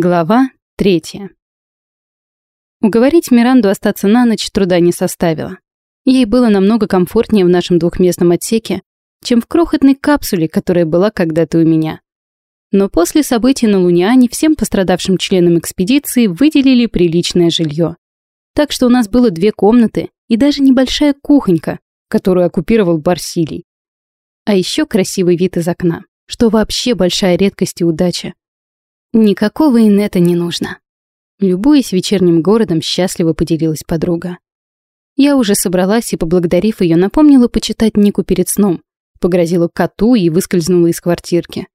Глава третья. Уговорить Миранду остаться на ночь труда не составило. Ей было намного комфортнее в нашем двухместном отсеке, чем в крохотной капсуле, которая была когда-то у меня. Но после событий на Луниане всем пострадавшим членам экспедиции выделили приличное жилье. Так что у нас было две комнаты и даже небольшая кухонька, которую оккупировал Барсилий. А еще красивый вид из окна, что вообще большая редкость и удача. Никакого инета не нужно. Любуясь вечерним городом, счастливо поделилась подруга. Я уже собралась и, поблагодарив ее, напомнила почитать Нику перед сном, погрозила коту и выскользнула из квартирки.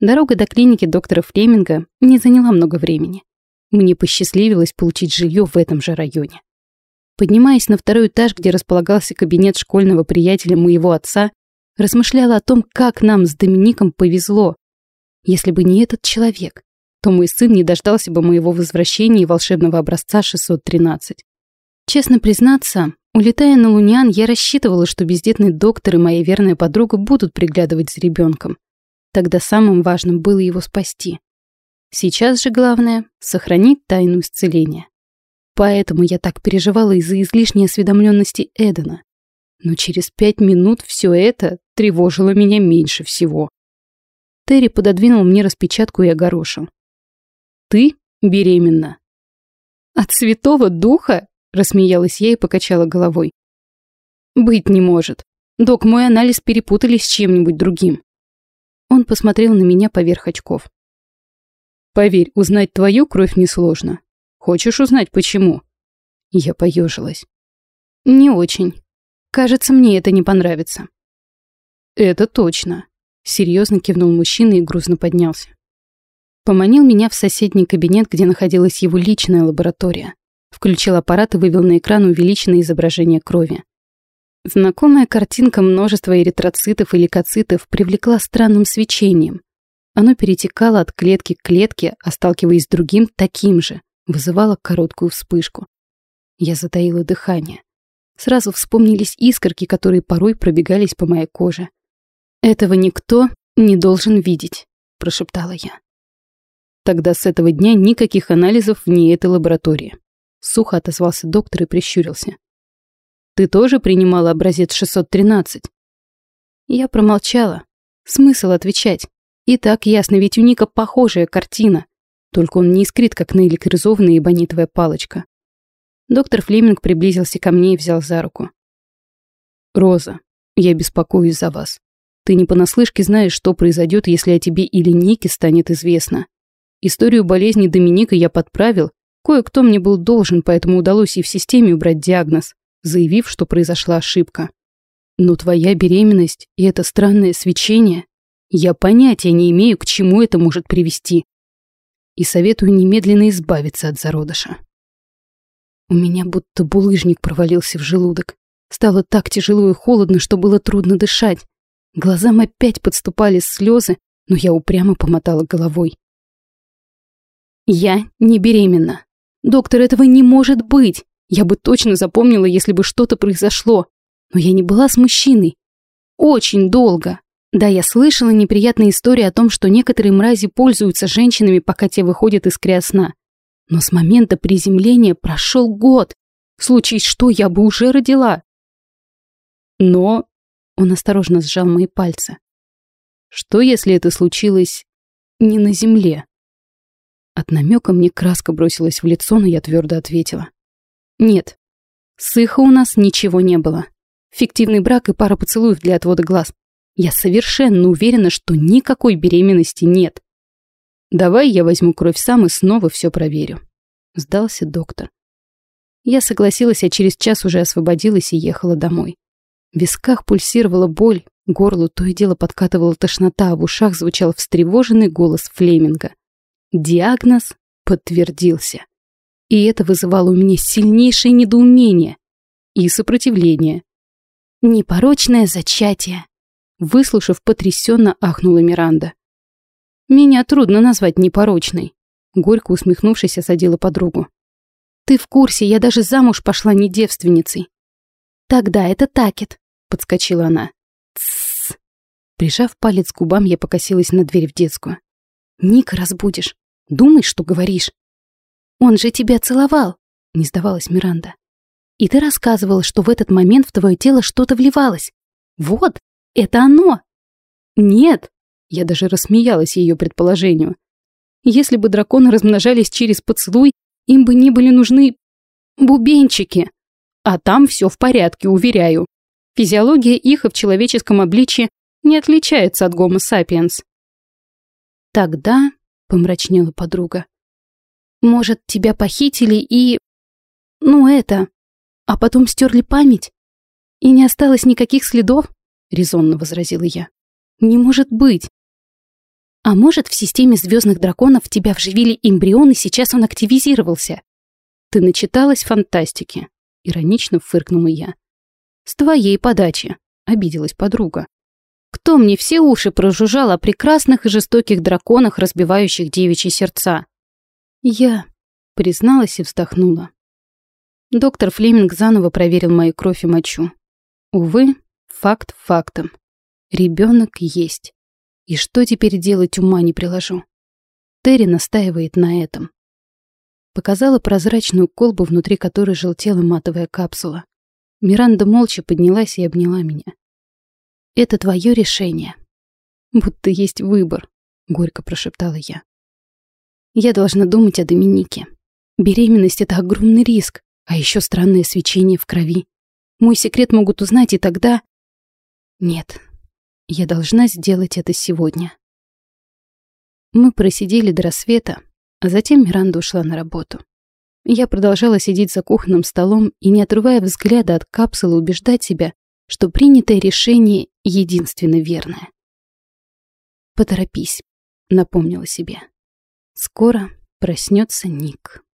Дорога до клиники доктора Флеминга не заняла много времени. Мне посчастливилось получить жилье в этом же районе. Поднимаясь на второй этаж, где располагался кабинет школьного приятеля моего отца, размышляла о том, как нам с Домиником повезло. Если бы не этот человек, то мой сын не дождался бы моего возвращения и волшебного образца 613. Честно признаться, улетая на Лунян, я рассчитывала, что бездетный доктор и моя верная подруга будут приглядывать за ребенком. Тогда самым важным было его спасти. Сейчас же главное — сохранить тайну исцеления. Поэтому я так переживала из-за излишней осведомленности Эдена. Но через пять минут все это тревожило меня меньше всего. Терри пододвинул мне распечатку и огорошил. Ты беременна. От святого духа? Рассмеялась я и покачала головой. Быть не может. Док, мой анализ перепутали с чем-нибудь другим. Он посмотрел на меня поверх очков. Поверь, узнать твою кровь несложно. Хочешь узнать, почему? Я поежилась. Не очень. Кажется, мне это не понравится. Это точно. Серьезно кивнул мужчина и грузно поднялся. Поманил меня в соседний кабинет, где находилась его личная лаборатория. Включил аппарат и вывел на экран увеличенное изображение крови. Знакомая картинка множества эритроцитов и лейкоцитов привлекла странным свечением. Оно перетекало от клетки к клетке, а сталкиваясь с другим, таким же, вызывало короткую вспышку. Я затаила дыхание. Сразу вспомнились искорки, которые порой пробегались по моей коже. «Этого никто не должен видеть», — прошептала я. Тогда с этого дня никаких анализов вне этой лаборатории. Сухо отозвался доктор и прищурился. Ты тоже принимала образец 613? Я промолчала. Смысл отвечать? И так ясно, ведь у Ника похожая картина. Только он не искрит, как наэлектризованная эбонитовая палочка. Доктор Флеминг приблизился ко мне и взял за руку. «Роза, я беспокоюсь за вас. Ты не понаслышке знаешь, что произойдет, если о тебе или Нике станет известно. Историю болезни Доминика я подправил. Кое-кто мне был должен, поэтому удалось и в системе убрать диагноз, заявив, что произошла ошибка. Но твоя беременность и это странное свечение, я понятия не имею, к чему это может привести. И советую немедленно избавиться от зародыша. У меня будто булыжник провалился в желудок. Стало так тяжело и холодно, что было трудно дышать. Глазам опять подступали слезы, но я упрямо помотала головой. Я не беременна. Доктор, этого не может быть. Я бы точно запомнила, если бы что-то произошло. Но я не была с мужчиной. Очень долго. Да, я слышала неприятные истории о том, что некоторые мрази пользуются женщинами, пока те выходят из криосна. Но с момента приземления прошел год. Случае что, я бы уже родила. Но... Он осторожно сжал мои пальцы. Что, если это случилось не на земле? От намека мне краска бросилась в лицо, но я твердо ответила. Нет, с у нас ничего не было. Фиктивный брак и пара поцелуев для отвода глаз. Я совершенно уверена, что никакой беременности нет. Давай я возьму кровь сам и снова все проверю. Сдался доктор. Я согласилась, а через час уже освободилась и ехала домой. В висках пульсировала боль, горлу то и дело подкатывала тошнота, а в ушах звучал встревоженный голос Флеминга. Диагноз подтвердился. И это вызывало у меня сильнейшее недоумение и сопротивление. «Непорочное зачатие», — выслушав, потрясенно ахнула Миранда. «Меня трудно назвать непорочной», — горько усмехнувшись, осадила подругу. «Ты в курсе, я даже замуж пошла не девственницей». «Тогда это Такет», — подскочила она. «Тссс». Прижав палец к губам, я покосилась на дверь в детскую. «Ник разбудишь. Думай, что говоришь. Он же тебя целовал, не сдавалась Миранда. И ты рассказывала, что в этот момент в твое тело что-то вливалось. Вот, это оно. Нет, я даже рассмеялась ее предположению. Если бы драконы размножались через поцелуй, им бы не были нужны бубенчики. А там все в порядке, уверяю. Физиология их в человеческом обличье не отличается от гомо сапиенс. Тогда, помрачнела подруга, может, тебя похитили и... Ну это... А потом стерли память? И не осталось никаких следов? Резонно возразила я. Не может быть. А может, в системе звездных драконов тебя вживили эмбрион, и сейчас он активизировался? Ты начиталась фантастики, иронично фыркнула я. С твоей подачи, обиделась подруга. Кто мне все уши прожужжал о прекрасных и жестоких драконах, разбивающих девичьи сердца? Я призналась и вздохнула. Доктор Флеминг заново проверил мою кровь и мочу. Увы, факт фактом. Ребенок есть. И что теперь делать, ума не приложу. Терри настаивает на этом. Показала прозрачную колбу, внутри которой желтела матовая капсула. Миранда молча поднялась и обняла меня. «Это твое решение». «Будто есть выбор», — горько прошептала я. «Я должна думать о Доминике. Беременность — это огромный риск, а еще странное свечение в крови. Мой секрет могут узнать, и тогда...» «Нет, я должна сделать это сегодня. Мы просидели до рассвета, а затем Миранда ушла на работу. Я продолжала сидеть за кухонным столом и, не отрывая взгляда от капсулы, убеждать себя, что принятое решение единственно верное. «Поторопись», — напомнила себе. «Скоро проснется Ник».